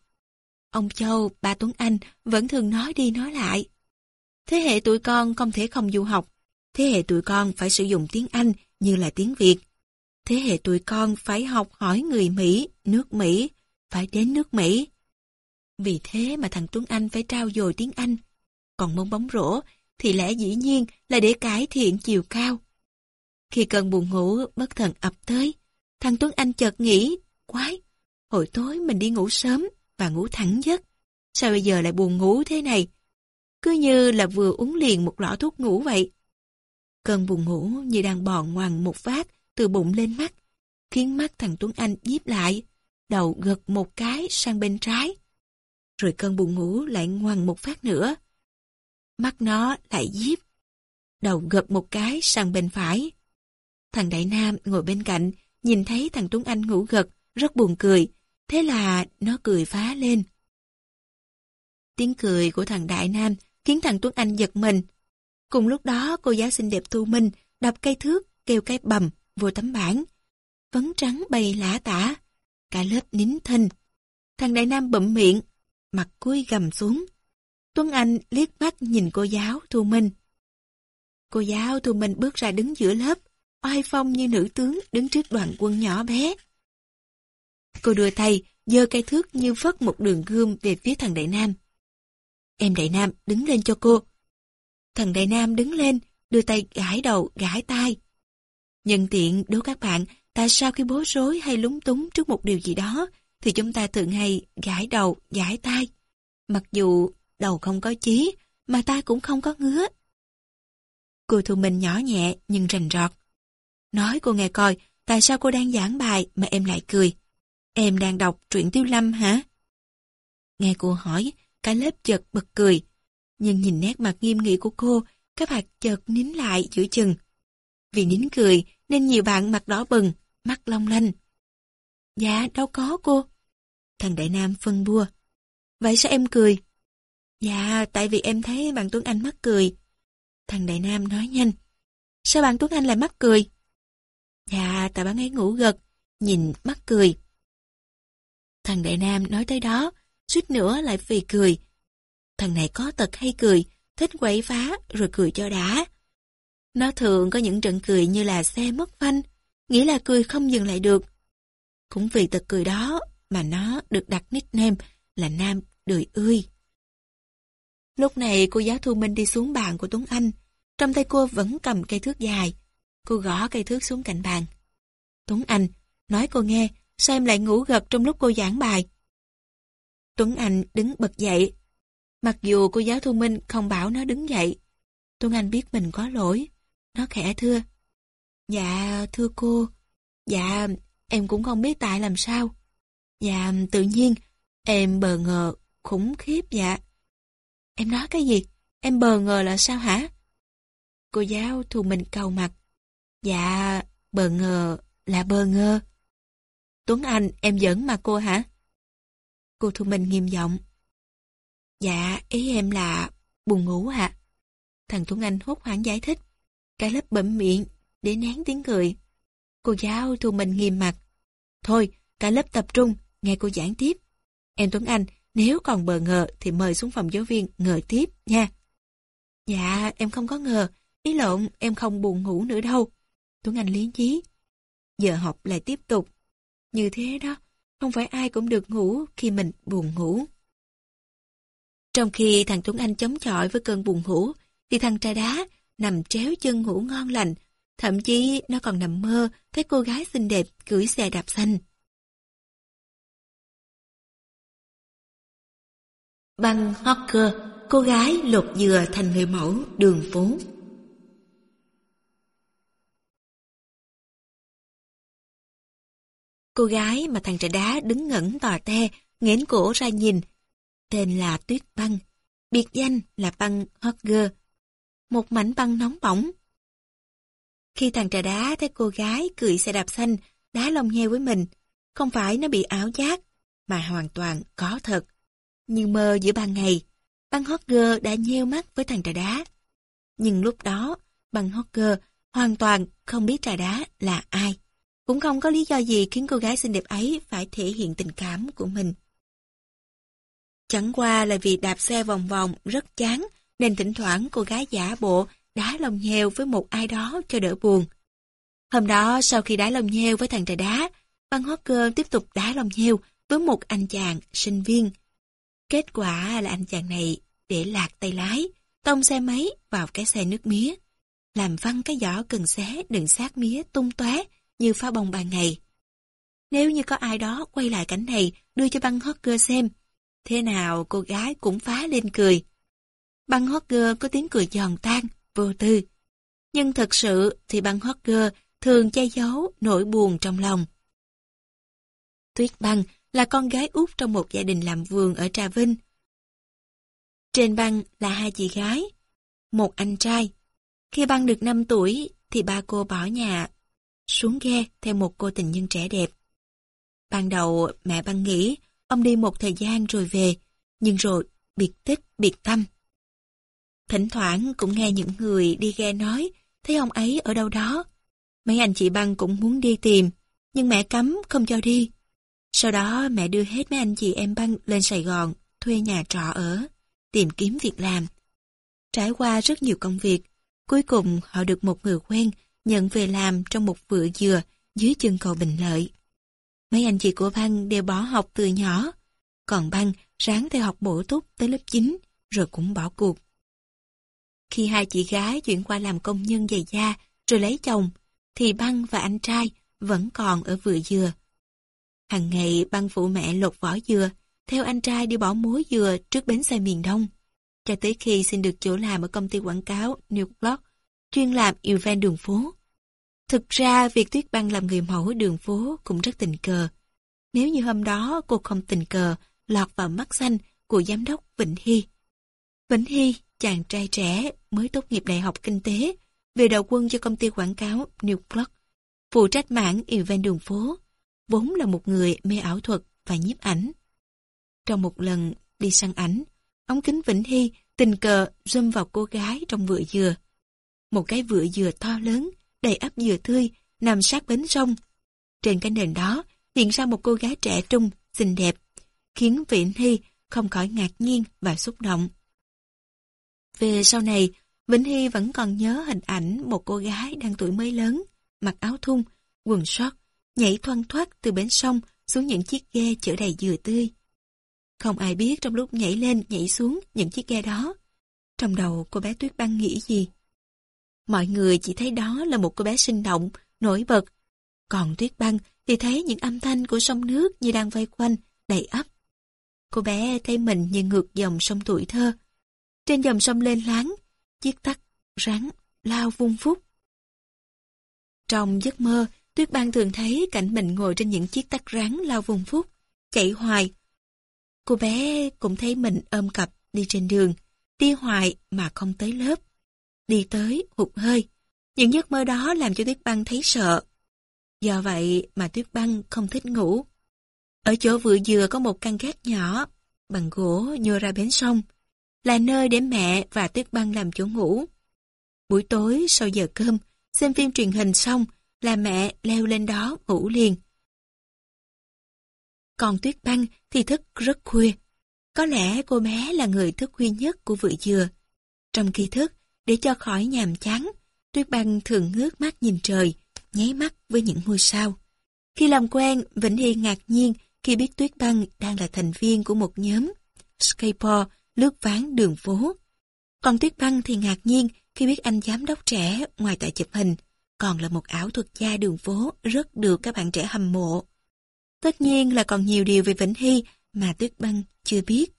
Ông Châu, ba Tuấn Anh vẫn thường nói đi nói lại. Thế hệ tụi con không thể không du học, thế hệ tụi con phải sử dụng tiếng Anh như là tiếng Việt. Thế hệ tụi con phải học hỏi người Mỹ, nước Mỹ, phải đến nước Mỹ. Vì thế mà thằng Tuấn Anh phải trao dồi tiếng Anh. Còn môn bóng rổ thì lẽ dĩ nhiên là để cải thiện chiều cao. Khi cơn buồn ngủ bất thần ập tới, thằng Tuấn Anh chợt nghĩ, quái, hồi tối mình đi ngủ sớm và ngủ thẳng giấc. Sao bây giờ lại buồn ngủ thế này? Cứ như là vừa uống liền một lọ thuốc ngủ vậy. Cơn buồn ngủ như đang bò ngoằn một phát từ bụng lên mắt, khiến mắt thằng Tuấn Anh díp lại, đầu gật một cái sang bên trái. Rồi cơn buồn ngủ lại ngoằn một phát nữa. Mắt nó lại díp, đầu gật một cái sang bên phải. Thằng Đại Nam ngồi bên cạnh, nhìn thấy thằng Tuấn Anh ngủ gật, rất buồn cười, thế là nó cười phá lên. Tiếng cười của thằng Đại Nam khiến thằng Tuấn Anh giật mình. Cùng lúc đó cô giáo xinh đẹp Thu Minh đập cây thước, kêu cái bầm vô tấm bảng. Vấn trắng bay lã tả, cả lớp nín thinh. Thằng Đại Nam bậm miệng, mặt cúi gầm xuống. Tuấn Anh liếc mắt nhìn cô giáo Thu Minh. Cô giáo Thu Minh bước ra đứng giữa lớp, oai phong như nữ tướng đứng trước đoàn quân nhỏ bé. Cô đưa tay, giơ cây thước như vớt một đường gươm về phía thằng Đại Nam. Em Đại Nam đứng lên cho cô. Thằng Đại Nam đứng lên, đưa tay gãi đầu, gãi tai. Nhân tiện đố các bạn, tại sao khi bố rối hay lúng túng trước một điều gì đó, thì chúng ta thường hay gãi đầu, gãi tai. Mặc dù đầu không có chí, mà tai cũng không có ngứa. Cô Thu mình nhỏ nhẹ nhưng rành rọt. Nói cô nghe coi, tại sao cô đang giảng bài mà em lại cười? Em đang đọc truyện Tiêu Lâm hả? Nghe cô hỏi, cả lớp chợt bật cười. Nhưng nhìn nét mặt nghiêm nghị của cô, các bạn chợt nín lại giữa chừng. Vì nín cười nên nhiều bạn mặt đỏ bừng, mắt long lanh. Dạ, đâu có cô. Thằng Đại Nam phân bua. Vậy sao em cười? Dạ, tại vì em thấy bạn Tuấn Anh mắc cười. Thằng Đại Nam nói nhanh. Sao bạn Tuấn Anh lại mắc cười? Dạ, tại bạn ấy ngủ gật, nhìn mắc cười. Thằng Đại Nam nói tới đó, suýt nữa lại phì cười. Thằng này có tật hay cười, thích quậy phá rồi cười cho đã. Nó thường có những trận cười như là xe mất phanh, nghĩa là cười không dừng lại được. Cũng vì tật cười đó mà nó được đặt nickname là Nam Đời Ươi. Lúc này cô giáo Thu Minh đi xuống bàn của Tuấn Anh, trong tay cô vẫn cầm cây thước dài. Cô gõ cây thước xuống cạnh bàn. Tuấn Anh, nói cô nghe, sao em lại ngủ gật trong lúc cô giảng bài? Tuấn Anh đứng bật dậy. Mặc dù cô giáo Thu Minh không bảo nó đứng dậy, Tuấn Anh biết mình có lỗi. Nó khẽ thưa. Dạ, thưa cô. Dạ, em cũng không biết tại làm sao. Dạ, tự nhiên, em bờ ngờ, khủng khiếp dạ. Em nói cái gì? Em bờ ngờ là sao hả? Cô giáo thu mình cầu mặt. Dạ, bờ ngờ là bờ ngơ. Tuấn Anh, em giỡn mà cô hả? Cô thu Minh nghiêm giọng. Dạ, ý em là buồn ngủ hả? Thằng Tuấn Anh hốt hoảng giải thích. Cả lớp bẩm miệng để nén tiếng cười. Cô giáo thu Minh nghiêm mặt. Thôi, cả lớp tập trung, nghe cô giảng tiếp. Em Tuấn Anh, nếu còn bờ ngờ thì mời xuống phòng giáo viên ngờ tiếp nha. Dạ, em không có ngờ. Ý lộn, em không buồn ngủ nữa đâu. Tuấn Anh lý chí. Giờ học lại tiếp tục. Như thế đó, không phải ai cũng được ngủ khi mình buồn ngủ. Trong khi thằng Tuấn Anh chống chọi với cơn buồn ngủ, thì thằng trai đá nằm tréo chân ngủ ngon lành. Thậm chí nó còn nằm mơ thấy cô gái xinh đẹp cưỡi xe đạp xanh. Băng Hawker, cô gái lột dừa thành người mẫu đường phố. Cô gái mà thằng trẻ đá đứng ngẩn tò te, nghến cổ ra nhìn. Tên là Tuyết Băng, biệt danh là Băng Hogger, một mảnh băng nóng bỏng. Khi thằng trẻ đá thấy cô gái cười xe đạp xanh, đá lông heo với mình, không phải nó bị ảo giác, mà hoàn toàn có thật. Nhưng mơ giữa ban ngày, băng Hogger đã nheo mắt với thằng trà đá. Nhưng lúc đó, băng Hogger hoàn toàn không biết trà đá là ai. Cũng không có lý do gì khiến cô gái xinh đẹp ấy phải thể hiện tình cảm của mình. Chẳng qua là vì đạp xe vòng vòng rất chán, nên thỉnh thoảng cô gái giả bộ đá lông nheo với một ai đó cho đỡ buồn. Hôm đó sau khi đá lông nheo với thằng trà đá, Băng Hocker tiếp tục đá lông nheo với một anh chàng sinh viên. Kết quả là anh chàng này để lạc tay lái, tông xe máy vào cái xe nước mía, làm văng cái giỏ cần xé đựng xác mía tung tóe như phá bông ban ngày. Nếu như có ai đó quay lại cảnh này đưa cho băng Hocker xem, thế nào cô gái cũng phá lên cười. Băng Hocker có tiếng cười giòn tan, vô tư. Nhưng thật sự thì băng Hocker thường che giấu nỗi buồn trong lòng. Tuyết băng là con gái út trong một gia đình làm vườn ở Trà Vinh. Trên băng là hai chị gái, một anh trai. Khi băng được 5 tuổi thì ba cô bỏ nhà xuống ghe theo một cô tình nhân trẻ đẹp. Ban đầu mẹ băng nghĩ ông đi một thời gian rồi về, nhưng rồi biệt tích, biệt tâm. Thỉnh thoảng cũng nghe những người đi ghe nói thấy ông ấy ở đâu đó. Mấy anh chị băng cũng muốn đi tìm, nhưng mẹ cấm không cho đi. Sau đó mẹ đưa hết mấy anh chị em băng lên Sài Gòn, thuê nhà trọ ở, tìm kiếm việc làm. Trải qua rất nhiều công việc, cuối cùng họ được một người quen nhận về làm trong một vựa dừa dưới chân cầu Bình Lợi. Mấy anh chị của băng đều bỏ học từ nhỏ, còn băng ráng theo học bổ túc tới lớp 9 rồi cũng bỏ cuộc. Khi hai chị gái chuyển qua làm công nhân giày da rồi lấy chồng, thì băng và anh trai vẫn còn ở vựa dừa. Hằng ngày băng phụ mẹ lột vỏ dừa, theo anh trai đi bỏ muối dừa trước bến xe miền Đông, cho tới khi xin được chỗ làm ở công ty quảng cáo New Block, chuyên làm event đường phố. Thực ra, việc Tuyết Băng làm người mẫu đường phố cũng rất tình cờ. Nếu như hôm đó cô không tình cờ lọt vào mắt xanh của giám đốc Vĩnh Hy. Vĩnh Hy, chàng trai trẻ mới tốt nghiệp đại học kinh tế, về đầu quân cho công ty quảng cáo New Block, phụ trách mảng event đường phố vốn là một người mê ảo thuật và nhiếp ảnh. Trong một lần đi săn ảnh, ống kính Vĩnh Hy tình cờ zoom vào cô gái trong vựa dừa. Một cái vựa dừa to lớn, đầy ắp dừa tươi, nằm sát bến sông. Trên cái nền đó hiện ra một cô gái trẻ trung, xinh đẹp, khiến Vĩnh Hy không khỏi ngạc nhiên và xúc động. Về sau này, Vĩnh Hy vẫn còn nhớ hình ảnh một cô gái đang tuổi mới lớn, mặc áo thun, quần sót, nhảy thoăn thoát từ bến sông xuống những chiếc ghe chở đầy dừa tươi. Không ai biết trong lúc nhảy lên nhảy xuống những chiếc ghe đó, trong đầu cô bé Tuyết Băng nghĩ gì. Mọi người chỉ thấy đó là một cô bé sinh động, nổi bật. Còn Tuyết Băng thì thấy những âm thanh của sông nước như đang vây quanh, đầy ấp. Cô bé thấy mình như ngược dòng sông tuổi thơ. Trên dòng sông lên láng, chiếc tắc, rắn, lao vung phúc. Trong giấc mơ, Tuyết Bang thường thấy cảnh mình ngồi trên những chiếc tắc rắn lao vùng phúc, chạy hoài. Cô bé cũng thấy mình ôm cặp đi trên đường, đi hoài mà không tới lớp. Đi tới, hụt hơi. Những giấc mơ đó làm cho Tuyết Băng thấy sợ. Do vậy mà Tuyết Băng không thích ngủ. Ở chỗ vừa dừa có một căn gác nhỏ, bằng gỗ nhô ra bến sông, là nơi để mẹ và Tuyết Băng làm chỗ ngủ. Buổi tối sau giờ cơm, xem phim truyền hình xong, là mẹ leo lên đó ngủ liền. Còn Tuyết Băng thì thức rất khuya. Có lẽ cô bé là người thức khuya nhất của vựa dừa. Trong khi thức, để cho khỏi nhàm chán, Tuyết Băng thường ngước mắt nhìn trời, nháy mắt với những ngôi sao. Khi làm quen, Vĩnh Hy ngạc nhiên khi biết Tuyết Băng đang là thành viên của một nhóm skateboard lướt ván đường phố. Còn Tuyết Băng thì ngạc nhiên khi biết anh giám đốc trẻ ngoài tại chụp hình còn là một ảo thuật gia đường phố rất được các bạn trẻ hâm mộ. Tất nhiên là còn nhiều điều về Vĩnh Hy mà Tuyết Băng chưa biết.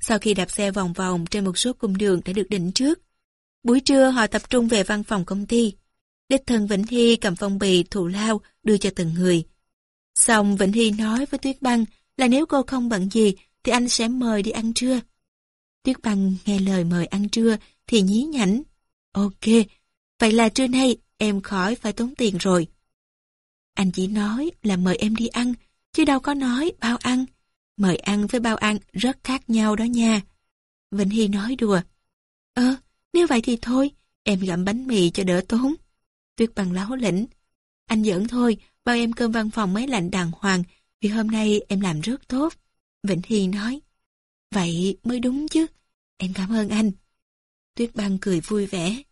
Sau khi đạp xe vòng vòng trên một số cung đường đã được định trước, buổi trưa họ tập trung về văn phòng công ty. Đích thân Vĩnh Hy cầm phong bì thù lao đưa cho từng người. Xong Vĩnh Hy nói với Tuyết Băng là nếu cô không bận gì thì anh sẽ mời đi ăn trưa. Tuyết Băng nghe lời mời ăn trưa thì nhí nhảnh. Ok, vậy là trưa nay em khỏi phải tốn tiền rồi. Anh chỉ nói là mời em đi ăn, chứ đâu có nói bao ăn. Mời ăn với bao ăn rất khác nhau đó nha. Vĩnh Hy nói đùa. Ơ, nếu vậy thì thôi, em gặm bánh mì cho đỡ tốn. Tuyết bằng láo lĩnh. Anh giỡn thôi, bao em cơm văn phòng máy lạnh đàng hoàng, vì hôm nay em làm rất tốt. Vĩnh Hy nói. Vậy mới đúng chứ. Em cảm ơn anh. Tuyết băng cười vui vẻ.